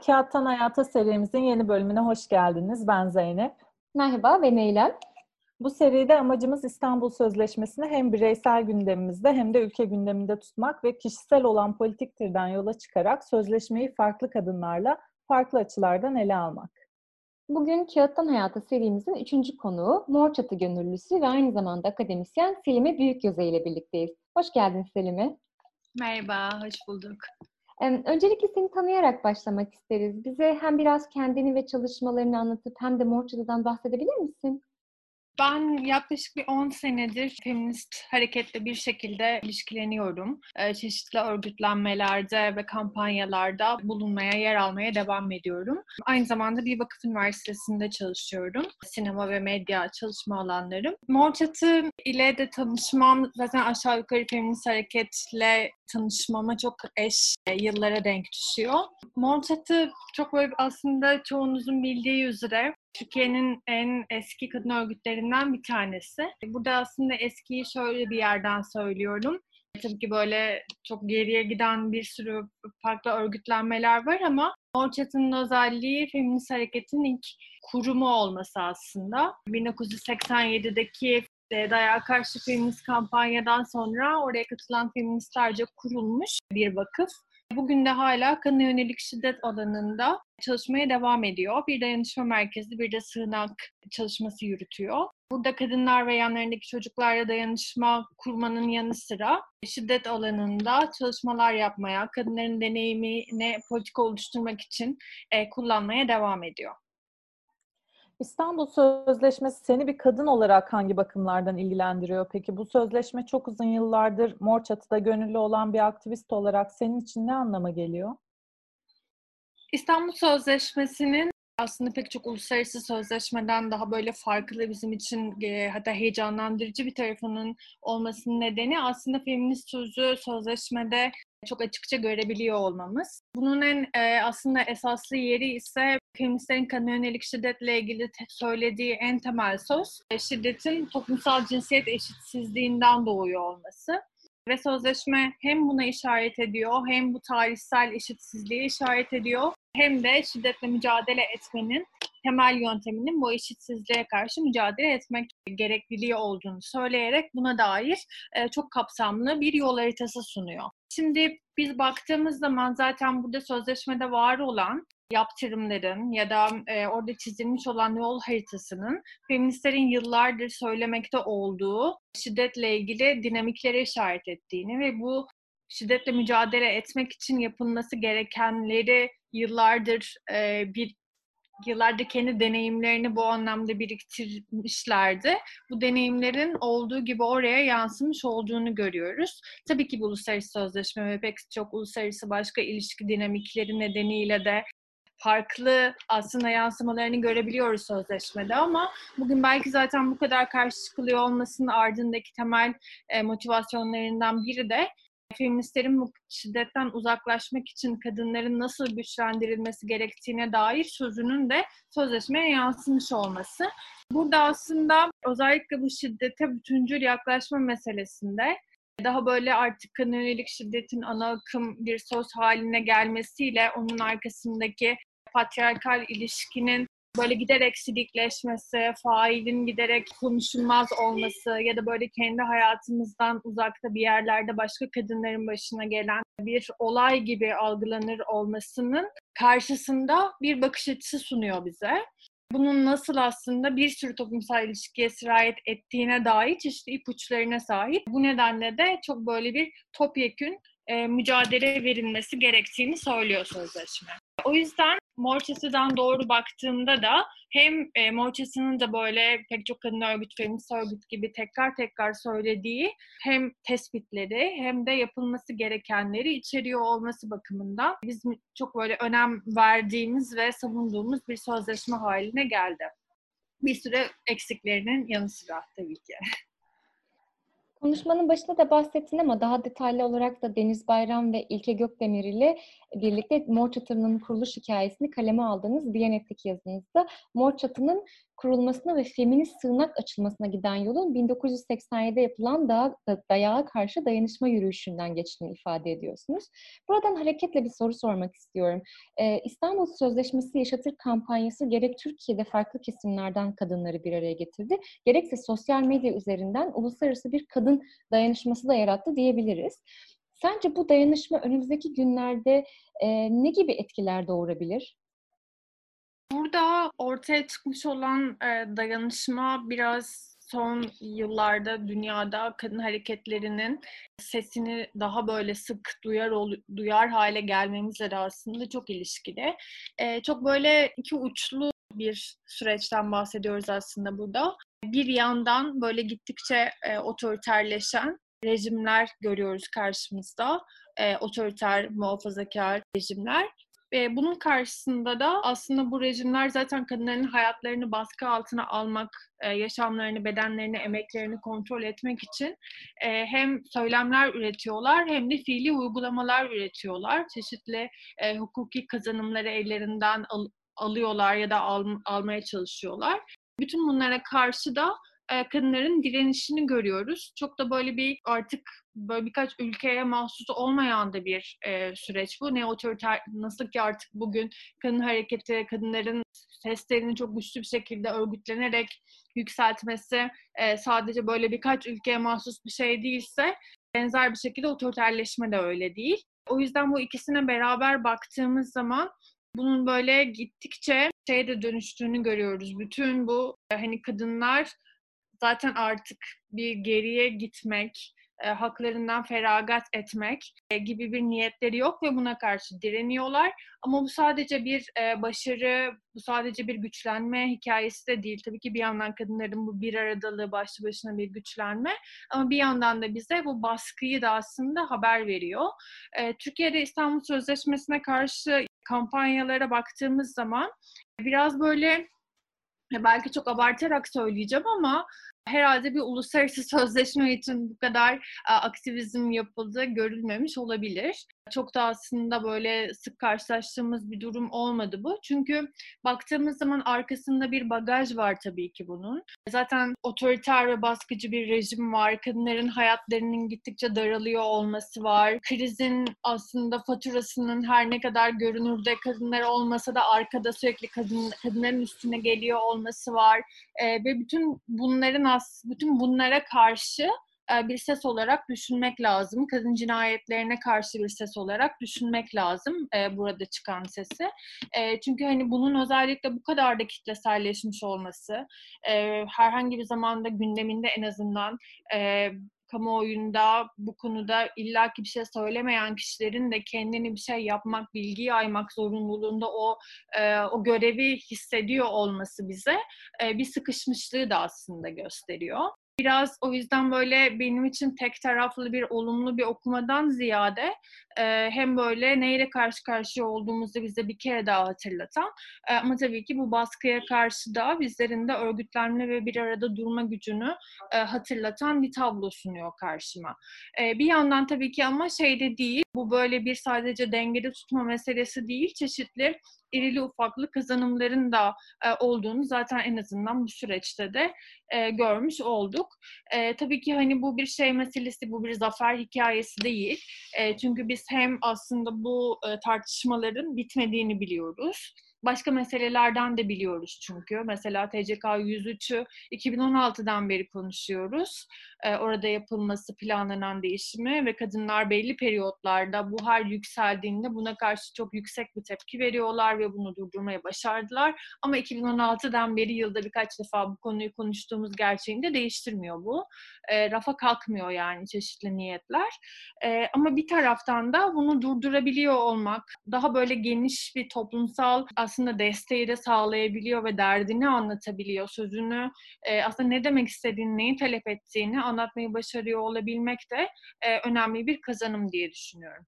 Merhaba, Kağıttan Hayata serimizin yeni bölümüne hoş geldiniz. Ben Zeynep. Merhaba, ben Eylem. Bu seride amacımız İstanbul Sözleşmesi'ni hem bireysel gündemimizde hem de ülke gündeminde tutmak ve kişisel olan politiktirden yola çıkarak sözleşmeyi farklı kadınlarla farklı açılardan ele almak. Bugün Kağıttan Hayata serimizin üçüncü konuğu Mor Çatı Gönüllüsü ve aynı zamanda akademisyen Selime Büyükgöze ile birlikteyiz. Hoş geldin Selime. Merhaba, hoş bulduk. Öncelikle seni tanıyarak başlamak isteriz. Bize hem biraz kendini ve çalışmalarını anlatıp hem de Mor Çatı'dan bahsedebilir misin? Ben yaklaşık bir 10 senedir feminist hareketle bir şekilde ilişkileniyorum. Ee, çeşitli örgütlenmelerde ve kampanyalarda bulunmaya, yer almaya devam ediyorum. Aynı zamanda bir vakıf üniversitesinde çalışıyorum. Sinema ve medya çalışma alanlarım. Mor ile de tanışmam zaten aşağı yukarı feminist hareketle tanışmama çok eş e, yıllara denk düşüyor. Mor çok böyle aslında çoğunuzun bildiği üzere Türkiye'nin en eski kadın örgütlerinden bir tanesi. Burada aslında eskiyi şöyle bir yerden söylüyorum. Tabii ki böyle çok geriye giden bir sürü farklı örgütlenmeler var ama Mor Çatı'nın özelliği feminist hareketin ilk kurumu olması aslında. 1987'deki e, dayağa karşı feminist kampanyadan sonra oraya katılan feministlerce kurulmuş bir vakıf. Bugün de hala kadına yönelik şiddet alanında çalışmaya devam ediyor. Bir dayanışma merkezi, bir de sığınak çalışması yürütüyor. Burada kadınlar ve yanlarındaki çocuklarla dayanışma kurmanın yanı sıra şiddet alanında çalışmalar yapmaya, kadınların deneyimini politika oluşturmak için e, kullanmaya devam ediyor. İstanbul Sözleşmesi seni bir kadın olarak hangi bakımlardan ilgilendiriyor? Peki bu sözleşme çok uzun yıllardır Mor Çatı'da gönüllü olan bir aktivist olarak senin için ne anlama geliyor? İstanbul Sözleşmesi'nin aslında pek çok uluslararası sözleşmeden daha böyle farklı bizim için e, hatta heyecanlandırıcı bir tarafının olmasının nedeni aslında feminist sözü sözleşmede çok açıkça görebiliyor olmamız. Bunun en e, aslında esaslı yeri ise feministlerin kadına yönelik şiddetle ilgili te- söylediği en temel söz e, şiddetin toplumsal cinsiyet eşitsizliğinden doğuyor olması. Ve sözleşme hem buna işaret ediyor, hem bu tarihsel eşitsizliğe işaret ediyor, hem de şiddetle mücadele etmenin temel yönteminin bu eşitsizliğe karşı mücadele etmek gerekliliği olduğunu söyleyerek buna dair e, çok kapsamlı bir yol haritası sunuyor. Şimdi biz baktığımız zaman zaten burada sözleşmede var olan yaptırımların ya da e, orada çizilmiş olan yol haritasının feministlerin yıllardır söylemekte olduğu şiddetle ilgili dinamiklere işaret ettiğini ve bu şiddetle mücadele etmek için yapılması gerekenleri yıllardır e, bir yıllardır kendi deneyimlerini bu anlamda biriktirmişlerdi. Bu deneyimlerin olduğu gibi oraya yansımış olduğunu görüyoruz. Tabii ki bu uluslararası sözleşme ve pek çok uluslararası başka ilişki dinamikleri nedeniyle de farklı aslında yansımalarını görebiliyoruz sözleşmede ama bugün belki zaten bu kadar karşı çıkılıyor olmasının ardındaki temel e, motivasyonlarından biri de feministlerin bu şiddetten uzaklaşmak için kadınların nasıl güçlendirilmesi gerektiğine dair sözünün de sözleşmeye yansımış olması. Burada aslında özellikle bu şiddete bütüncül yaklaşma meselesinde daha böyle artık kadın yönelik şiddetin ana akım bir söz haline gelmesiyle onun arkasındaki patriarkal ilişkinin böyle giderek silikleşmesi, failin giderek konuşulmaz olması ya da böyle kendi hayatımızdan uzakta bir yerlerde başka kadınların başına gelen bir olay gibi algılanır olmasının karşısında bir bakış açısı sunuyor bize. Bunun nasıl aslında bir sürü toplumsal ilişkiye sirayet ettiğine dair çeşitli ipuçlarına sahip. Bu nedenle de çok böyle bir topyekün e, mücadele verilmesi gerektiğini söylüyor sözleşme. O yüzden Mor Çatı'dan doğru baktığımda da hem e, Mor Çatı'nın da böyle pek çok kadın örgüt, feminist örgüt gibi tekrar tekrar söylediği hem tespitleri hem de yapılması gerekenleri içeriyor olması bakımından biz çok böyle önem verdiğimiz ve savunduğumuz bir sözleşme haline geldi. Bir süre eksiklerinin yanı sıra tabii ki. Konuşmanın başında da bahsettin ama daha detaylı olarak da Deniz Bayram ve İlke Gökdemir ile birlikte Mor Çatı'nın kuruluş hikayesini kaleme aldığınız Diyanet'teki yazınızda. Mor Çatı'nın kurulmasına ve feminist sığınak açılmasına giden yolun 1987'de yapılan daha dayağa karşı dayanışma yürüyüşünden geçtiğini ifade ediyorsunuz. Buradan hareketle bir soru sormak istiyorum. Ee, İstanbul Sözleşmesi Yaşatır kampanyası gerek Türkiye'de farklı kesimlerden kadınları bir araya getirdi, gerekse sosyal medya üzerinden uluslararası bir kadın dayanışması da yarattı diyebiliriz. Sence bu dayanışma önümüzdeki günlerde e, ne gibi etkiler doğurabilir? Burada ortaya çıkmış olan e, dayanışma biraz son yıllarda dünyada kadın hareketlerinin sesini daha böyle sık duyar duyar hale gelmemizle de aslında çok ilişkili. E, çok böyle iki uçlu bir süreçten bahsediyoruz aslında burada. Bir yandan böyle gittikçe e, otoriterleşen rejimler görüyoruz karşımızda. E, otoriter, muhafazakar rejimler. Ve bunun karşısında da aslında bu rejimler zaten kadınların hayatlarını baskı altına almak, e, yaşamlarını, bedenlerini, emeklerini kontrol etmek için e, hem söylemler üretiyorlar hem de fiili uygulamalar üretiyorlar. Çeşitli e, hukuki kazanımları ellerinden al, alıyorlar ya da al, almaya çalışıyorlar. Bütün bunlara karşı da e, kadınların direnişini görüyoruz. Çok da böyle bir artık böyle birkaç ülkeye mahsus olmayan da bir e, süreç bu. Ne otoriter, nasıl ki artık bugün kadın hareketi, kadınların seslerini çok güçlü bir şekilde örgütlenerek yükseltmesi e, sadece böyle birkaç ülkeye mahsus bir şey değilse benzer bir şekilde otoriterleşme de öyle değil. O yüzden bu ikisine beraber baktığımız zaman bunun böyle gittikçe şeye de dönüştüğünü görüyoruz. Bütün bu hani kadınlar zaten artık bir geriye gitmek, e, haklarından feragat etmek e, gibi bir niyetleri yok ve buna karşı direniyorlar. Ama bu sadece bir e, başarı, bu sadece bir güçlenme hikayesi de değil. Tabii ki bir yandan kadınların bu bir aradalığı başlı başına bir güçlenme ama bir yandan da bize bu baskıyı da aslında haber veriyor. E, Türkiye'de İstanbul Sözleşmesi'ne karşı kampanyalara baktığımız zaman biraz böyle belki çok abartarak söyleyeceğim ama herhalde bir uluslararası sözleşme için bu kadar aktivizm yapıldığı görülmemiş olabilir. Çok da aslında böyle sık karşılaştığımız bir durum olmadı bu. Çünkü baktığımız zaman arkasında bir bagaj var tabii ki bunun. Zaten otoriter ve baskıcı bir rejim var. Kadınların hayatlarının gittikçe daralıyor olması var. Krizin aslında faturasının her ne kadar görünürde kadınlar olmasa da arkada sürekli kadın, kadınların üstüne geliyor olması var. Ee, ve bütün bunların aslında bütün bunlara karşı e, bir ses olarak düşünmek lazım. Kadın cinayetlerine karşı bir ses olarak düşünmek lazım e, burada çıkan sesi. E, çünkü hani bunun özellikle bu kadar da kitleselleşmiş olması, e, herhangi bir zamanda gündeminde en azından e, kamuoyunda bu konuda illaki bir şey söylemeyen kişilerin de kendini bir şey yapmak, bilgi yaymak zorunluluğunda o e, o görevi hissediyor olması bize e, bir sıkışmışlığı da aslında gösteriyor biraz o yüzden böyle benim için tek taraflı bir olumlu bir okumadan ziyade e, hem böyle neyle karşı karşıya olduğumuzu bize bir kere daha hatırlatan e, ama tabii ki bu baskıya karşı da bizlerin de örgütlenme ve bir arada durma gücünü e, hatırlatan bir tablo sunuyor karşıma. E, bir yandan tabii ki ama şey de değil, bu böyle bir sadece dengede tutma meselesi değil, çeşitli irili ufaklı kazanımların da e, olduğunu zaten en azından bu süreçte de e, görmüş olduk. E, tabii ki hani bu bir şey meselesi, bu bir zafer hikayesi değil. E, çünkü biz hem aslında bu e, tartışmaların bitmediğini biliyoruz başka meselelerden de biliyoruz çünkü. Mesela TCK 103'ü 2016'dan beri konuşuyoruz. Ee, orada yapılması planlanan değişimi ve kadınlar belli periyotlarda bu hal yükseldiğinde buna karşı çok yüksek bir tepki veriyorlar ve bunu durdurmaya başardılar. Ama 2016'dan beri yılda birkaç defa bu konuyu konuştuğumuz gerçeğini de değiştirmiyor bu. E, rafa kalkmıyor yani çeşitli niyetler. E, ama bir taraftan da bunu durdurabiliyor olmak, daha böyle geniş bir toplumsal desteği de sağlayabiliyor ve derdini anlatabiliyor, sözünü e, aslında ne demek istediğini, neyi talep ettiğini anlatmayı başarıyor olabilmek de e, önemli bir kazanım diye düşünüyorum.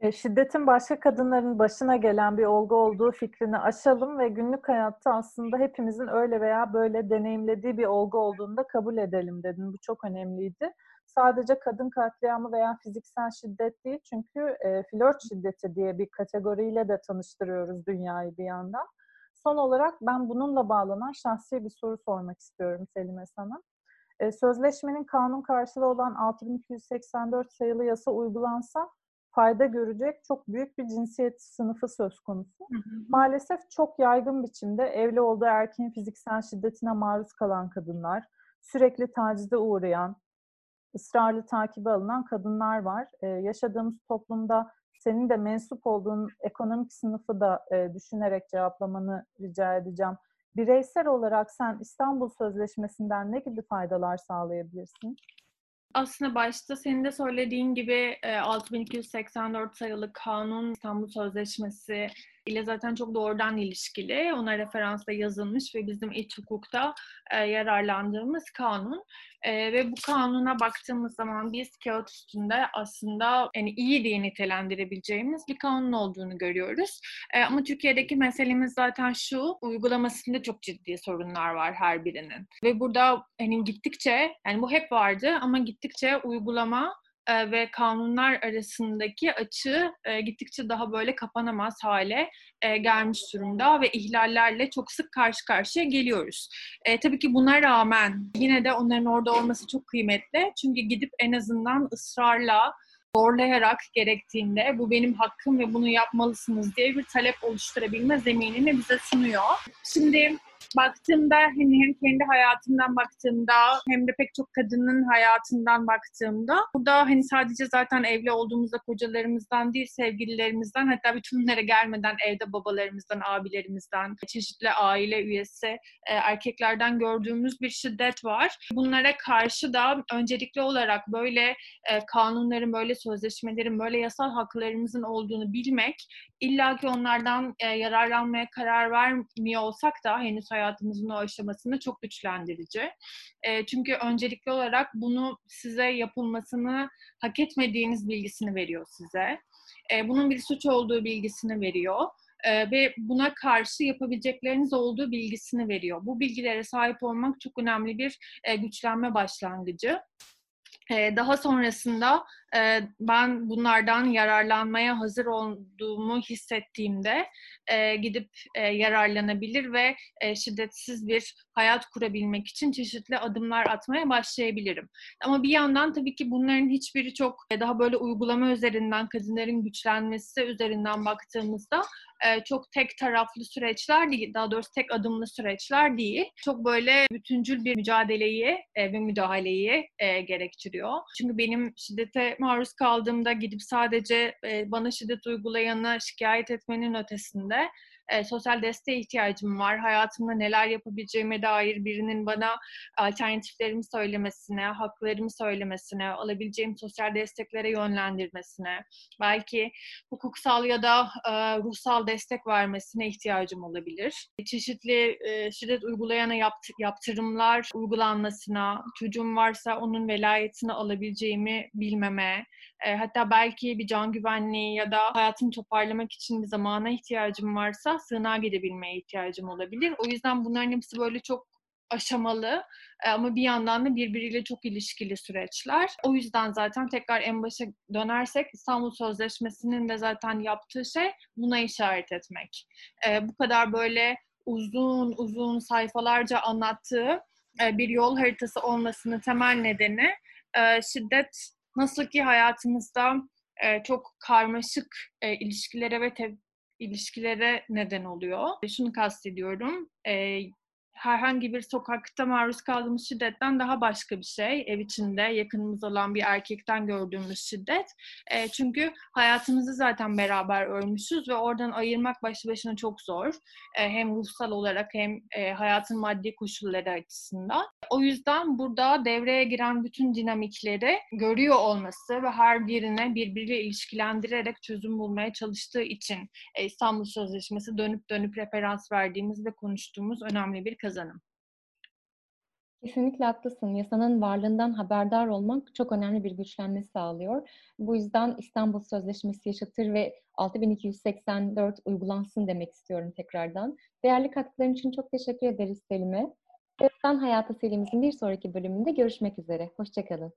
E, şiddetin başka kadınların başına gelen bir olgu olduğu fikrini aşalım ve günlük hayatta aslında hepimizin öyle veya böyle deneyimlediği bir olgu olduğunu da kabul edelim dedin. Bu çok önemliydi. Sadece kadın katliamı veya fiziksel şiddet değil çünkü e, flört şiddeti diye bir kategoriyle de tanıştırıyoruz dünyayı bir yandan. Son olarak ben bununla bağlanan şahsi bir soru sormak istiyorum Selime sana. E, sözleşmenin kanun karşılığı olan 6284 sayılı yasa uygulansa fayda görecek çok büyük bir cinsiyet sınıfı söz konusu. Hı hı. Maalesef çok yaygın biçimde evli olduğu erkeğin fiziksel şiddetine maruz kalan kadınlar, sürekli tacize uğrayan, ısrarlı takibe alınan kadınlar var. Ee, yaşadığımız toplumda senin de mensup olduğun ekonomik sınıfı da e, düşünerek cevaplamanı rica edeceğim. Bireysel olarak sen İstanbul Sözleşmesi'nden ne gibi faydalar sağlayabilirsin? Aslında başta senin de söylediğin gibi 6284 sayılı kanun İstanbul Sözleşmesi ile zaten çok doğrudan ilişkili. Ona referansla yazılmış ve bizim iç hukukta e, yararlandığımız kanun. E, ve bu kanuna baktığımız zaman biz kağıt üstünde aslında yani iyi diye nitelendirebileceğimiz bir kanun olduğunu görüyoruz. E, ama Türkiye'deki meselemiz zaten şu, uygulamasında çok ciddi sorunlar var her birinin. Ve burada hani gittikçe, yani bu hep vardı ama gittikçe uygulama e, ve kanunlar arasındaki açı e, gittikçe daha böyle kapanamaz hale e, gelmiş durumda ve ihlallerle çok sık karşı karşıya geliyoruz. E, tabii ki buna rağmen yine de onların orada olması çok kıymetli. Çünkü gidip en azından ısrarla zorlayarak gerektiğinde bu benim hakkım ve bunu yapmalısınız diye bir talep oluşturabilme zeminini bize sunuyor. Şimdi baktığımda hani hem kendi hayatımdan baktığımda hem de pek çok kadının hayatından baktığımda burada hani sadece zaten evli olduğumuzda kocalarımızdan değil sevgililerimizden hatta bütün bunlara gelmeden evde babalarımızdan, abilerimizden, çeşitli aile üyesi e, erkeklerden gördüğümüz bir şiddet var. Bunlara karşı da öncelikli olarak böyle e, kanunların, böyle sözleşmelerin, böyle yasal haklarımızın olduğunu bilmek, illaki onlardan e, yararlanmaya karar vermiyor olsak da henüz hayatımızın o aşamasını çok güçlendirici. E, çünkü öncelikli olarak bunu size yapılmasını hak etmediğiniz bilgisini veriyor size. E, bunun bir suç olduğu bilgisini veriyor ve buna karşı yapabilecekleriniz olduğu bilgisini veriyor. Bu bilgilere sahip olmak çok önemli bir güçlenme başlangıcı. Daha sonrasında ben bunlardan yararlanmaya hazır olduğumu hissettiğimde gidip yararlanabilir ve şiddetsiz bir hayat kurabilmek için çeşitli adımlar atmaya başlayabilirim. Ama bir yandan tabii ki bunların hiçbiri çok daha böyle uygulama üzerinden, kadınların güçlenmesi üzerinden baktığımızda çok tek taraflı süreçler değil, daha doğrusu tek adımlı süreçler değil. Çok böyle bütüncül bir mücadeleyi ve müdahaleyi gerektiriyor. Çünkü benim şiddete maruz kaldığımda gidip sadece bana şiddet uygulayanı şikayet etmenin ötesinde e, sosyal desteğe ihtiyacım var. Hayatımda neler yapabileceğime dair birinin bana alternatiflerimi söylemesine, haklarımı söylemesine, alabileceğim sosyal desteklere yönlendirmesine, belki hukuksal ya da e, ruhsal destek vermesine ihtiyacım olabilir. Çeşitli e, şiddet uygulayana yapt- yaptırımlar uygulanmasına, çocuğum varsa onun velayetini alabileceğimi bilmeme, hatta belki bir can güvenliği ya da hayatımı toparlamak için bir zamana ihtiyacım varsa sığınağa gidebilmeye ihtiyacım olabilir. O yüzden bunların hepsi böyle çok aşamalı ama bir yandan da birbiriyle çok ilişkili süreçler. O yüzden zaten tekrar en başa dönersek İstanbul Sözleşmesi'nin de zaten yaptığı şey buna işaret etmek. Bu kadar böyle uzun uzun sayfalarca anlattığı bir yol haritası olmasının temel nedeni şiddet nasıl ki hayatımızda çok karmaşık ilişkilere ve ilişkilere neden oluyor. Şunu kastediyorum. E, herhangi bir sokakta maruz kaldığımız şiddetten daha başka bir şey. Ev içinde yakınımız olan bir erkekten gördüğümüz şiddet. E, çünkü hayatımızı zaten beraber örmüşüz ve oradan ayırmak başlı başına çok zor. E, hem ruhsal olarak hem e, hayatın maddi koşulları açısından. O yüzden burada devreye giren bütün dinamikleri görüyor olması ve her birine birbiriyle ilişkilendirerek çözüm bulmaya çalıştığı için e, İstanbul Sözleşmesi dönüp dönüp referans verdiğimiz ve konuştuğumuz önemli bir kazanım kazanım. Kesinlikle haklısın. Yasanın varlığından haberdar olmak çok önemli bir güçlenme sağlıyor. Bu yüzden İstanbul Sözleşmesi yaşatır ve 6284 uygulansın demek istiyorum tekrardan. Değerli katkıların için çok teşekkür ederiz Selim'e. Öğretmen Hayatı serimizin bir sonraki bölümünde görüşmek üzere. Hoşçakalın.